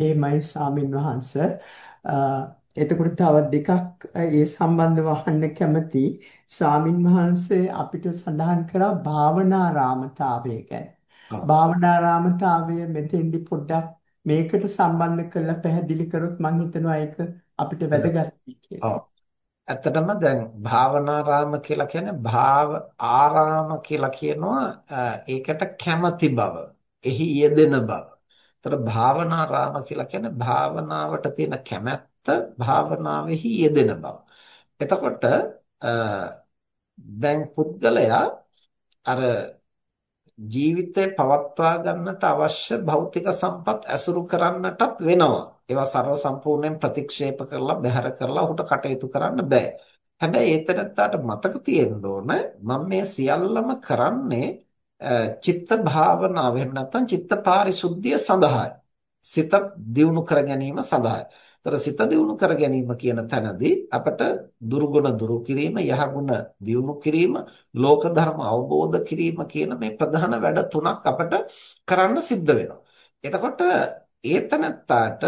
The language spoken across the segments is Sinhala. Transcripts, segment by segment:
එහෙමයි ස්වාමින් වහන්සේ. එතකොට තව දෙකක් ඒ සම්බන්ධව අහන්න කැමති. ස්වාමින් වහන්සේ අපිට සඳහන් කරා භාවනාරාමතාවය ගැන. භාවනාරාමතාවය මෙතෙන්දි පොඩ්ඩක් මේකට සම්බන්ධ කරලා පැහැදිලි කරොත් මම හිතනවා ඒක අපිට වැදගත් කියලා. ඇත්තටම දැන් භාවනාරාම කියලා කියන්නේ භාව ආරාම කියලා කියනවා ඒකට කැමැති බව. එහි යෙදෙන බව. ඒතර භාවනාරාම කියලා කියන්නේ භාවනාවට තියෙන කැමැත්ත භාවනාවෙහි යෙදෙන බව. එතකොට දැන් පුද්ගලයා අර ජීවිතේ පවත්වා ගන්නට අවශ්‍ය භෞතික සම්පත් ඇසුරු කරන්නටත් වෙනවා. ඒවා ਸਰව සම්පූර්ණයෙන් ප්‍රතික්ෂේප කරලා බැහැර කරලා ඔහුට කටයුතු කරන්න බෑ. හැබැයි ඒතරත්තාට මතක තියෙන්න ඕන මම මේ සියල්ලම කරන්නේ චිත්ත භාවනාව එහෙම නැත්නම් චිත්ත පාරිශුද්ධිය සඳහායි. සිත දියුණු කර ගැනීම සඳහායි. ତර සිත දියුණු කර ගැනීම කියන තැනදී අපට දුර්ගුණ දුරු කිරීම යහගුණ දියුණු කිරීම ලෝක ධර්ම අවබෝධ කිරීම කියන මේ ප්‍රධාන වැඩ තුනක් අපට කරන්න සිද්ධ වෙනවා. එතකොට ඒතනත්තාට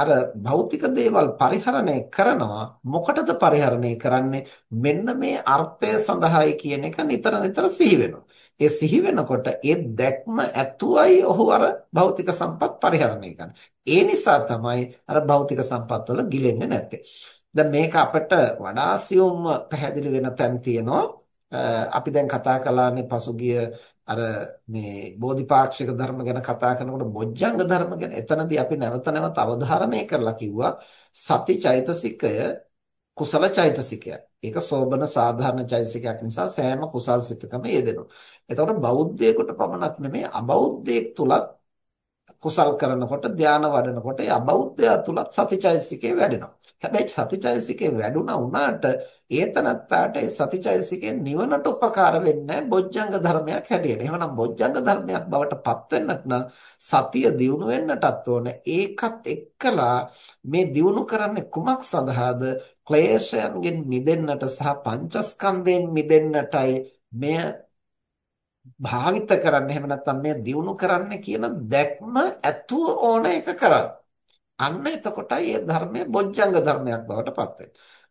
අර භෞතික දේවල් පරිහරණය කරනවා මොකටද පරිහරණය කරන්නේ මෙන්න මේ අර්ථය සඳහායි කියන එක නිතර නිතර සිහි වෙනවා. ඒ සිහි වෙනකොට ඒ දැක්ම ඇතුවයි ඔහු අර භෞතික සම්පත් පරිහරණය කරන්නේ. ඒ නිසා තමයි අර භෞතික සම්පත් වල ගිලෙන්නේ නැත්තේ. දැන් මේක අපිට වඩා සියුම්ව පැහැදිලි වෙන තැන් තියෙනවා. අපි දැන් කතා කළානේ පසුගිය අර මේ බෝධිපාක්ෂික ධර්ම ගැන කතා කරනකොට බොජ්ජංග ධර්ම ගැන එතනදී අපි නැවත නැවත අවධාරණය කරලා කිව්වා සති චෛතසිකය කුසල චෛතසිකයක්. ඒක සෝබන සාධාරණ චෛතසිකයක් නිසා සෑම කුසල් සිතකම යෙදෙනවා. එතකොට බෞද්ධයෙකුට පමණක් නෙමෙයි අබෞද්ධයෙක් තුලත් කුසල් කරනකොට ධානය වඩනකොට ඒ අබෞද්ධයා තුලත් සතිචෛතසිකේ වැඩෙනවා. හැබැයි සතිචෛතසිකේ වැඩුණා වුණාට ඒතනත්තාට ඒ සතිචෛතසිකේ නිවනට උපකාර වෙන්නේ බොජ්ජංග ධර්මයක් හැටියට. එහෙමනම් බොජ්ජංග ධර්මයක් බවට පත් වෙන්නට නම් සතිය දියුණු වෙන්නටත් ඕනේ. ඒකත් එක්කලා මේ දියුණු කරන්නේ කුමක් සඳහාද? ක්ලේශයන්ගෙන් මිදෙන්නට සහ පංචස්කන්ධයෙන් මිදෙන්නටයි මෙය භාවිත කරන්න එහෙම නැත්නම් මේ දියුණු කරන්න කියන දැක්ම ඇතුව ඕන එක කරන්න. අන්න එතකොටයි මේ ධර්මය බොජ්ජංග ධර්මයක් බවට පත්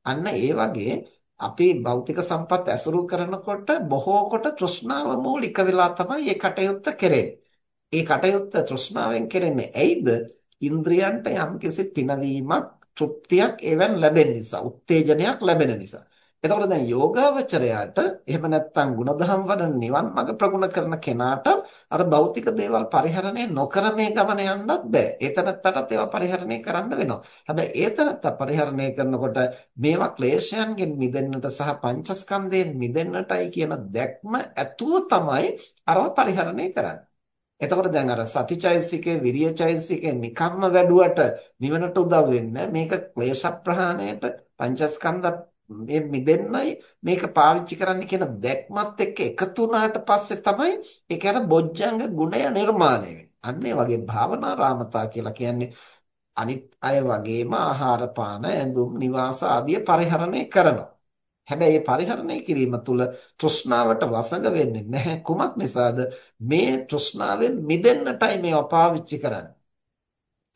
අන්න ඒ වගේ අපි භෞතික සම්පත් ඇසුරු කරනකොට බොහෝ කොට තෘෂ්ණාව මූලික වෙලා තමයි මේ කටයුත්ත කෙරෙන්නේ. ඒ කටයුත්ත තෘෂ්ණාවෙන් කෙරෙන්නේ ඇයිද? ඉන්ද්‍රියන්ට යම්කිසි පිනවීමක්, තෘප්තියක් එවන් ලැබෙන නිසා, උත්තේජනයක් ලැබෙන නිසා. එතකොට දැන් යෝගාවචරයාට එහෙම නැත්නම් ಗುಣධම් වඩන නිවන් මඟ ප්‍රගුණ කරන කෙනාට අර භෞතික දේවල් පරිහරණය නොකර මේ ගමන යන්නත් බෑ. ඒතනත්තටත් ඒවා පරිහරණය කරන්න වෙනවා. හැබැයි ඒතනත්ත පරිහරණය කරනකොට මේවා ක්ලේශයන්ගෙන් මිදෙන්නට සහ පංචස්කන්ධයෙන් මිදෙන්නටයි කියන දැක්ම ඇතුව තමයි අරව පරිහරණය කරන්නේ. එතකොට දැන් අර සතිචෛසිකේ විරියචෛසිකේ නිකම්ම වැඩුවට නිවනට උදව් වෙන්නේ මේක ක්ලේශ ප්‍රහාණයට පංචස්කන්ධ මේ මිදෙන්නයි මේක පාවිච්චි කරන්න කියන දැක්මත් එක්ක එකතු වුණාට පස්සේ තමයි ඒක අර බොජ්ජංග ගුණය නිර්මාණය වෙන්නේ. අන්න ඒ වගේ භාවනා රාමතා කියලා කියන්නේ අනිත් අය වගේම ආහාර පාන ඇඳුම් නිවාස ආදිය පරිහරණය කරනවා. හැබැයි මේ පරිහරණය කිරීම තුළ තෘෂ්ණාවට වසඟ වෙන්නේ නැහැ. කුමක් නිසාද? මේ තෘෂ්ණාවෙන් මිදෙන්නටයි මේවා පාවිච්චි කරන්නේ.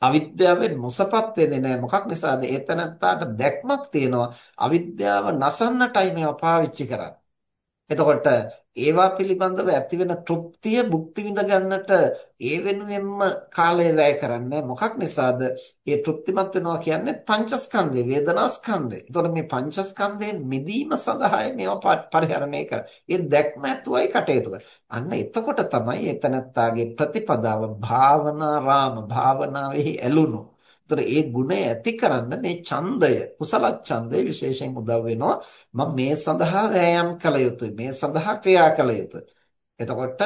අවිද්‍යාවෙන් මොසපත් වෙන්නේ නැහැ. මොකක් නිසාද? ඒතනත්තාට දැක්මක් තියෙනවා. අවිද්‍යාව නසන්නටයි මේවා පාවිච්චි කරන්නේ. එතකොට ඒවා පිළිබඳව ඇතිවෙන තෘප්තිය භුක්ති විඳ ගන්නට ඒ වෙනුවෙන්ම කාලය වැය කරන්නේ මොකක් නිසාද? ඒ තෘප්තිමත් වෙනවා කියන්නේ පංචස්කන්ධය, වේදනාස්කන්ධය. එතකොට මේ පංචස්කන්ධයෙන් මිදීම සඳහායි මේවා පරිහරණය කරන්නේ. ඒ දැක්ම ඇතුවයි කටයුතු අන්න එතකොට තමයි එතනත්තාගේ ප්‍රතිපදාව භාවනා රාම භාවනාවෙහි ඇලුණු ඒතර ඒ ගුණය ඇති කරන්න මේ ඡන්දය කුසල ඡන්දය විශේෂයෙන් උදව් වෙනවා මම මේ සඳහා වෑයම් කළ යුතුයි මේ සඳහා ක්‍රියා කළ යුතුයි එතකොට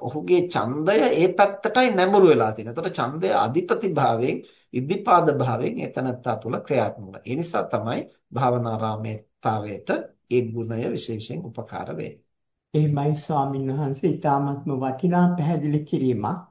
ඔහුගේ ඡන්දය ඒ පැත්තටයි නැඹුරු වෙලා තියෙනවා. එතකොට ඡන්දය අධිපති භාවයෙන් ඉද්ධිපාද භාවයෙන් එතනත්තා තුල ක්‍රියාත්මක වෙනවා. ඒ නිසා තමයි භාවනාරාමයේතාවයට ඒ ගුණය විශේෂයෙන් උපකාර වෙන්නේ. එහෙමයි ස්වාමීන් වහන්සේ ඊ타ත්ම වටිනා පැහැදිලි කිරීමක්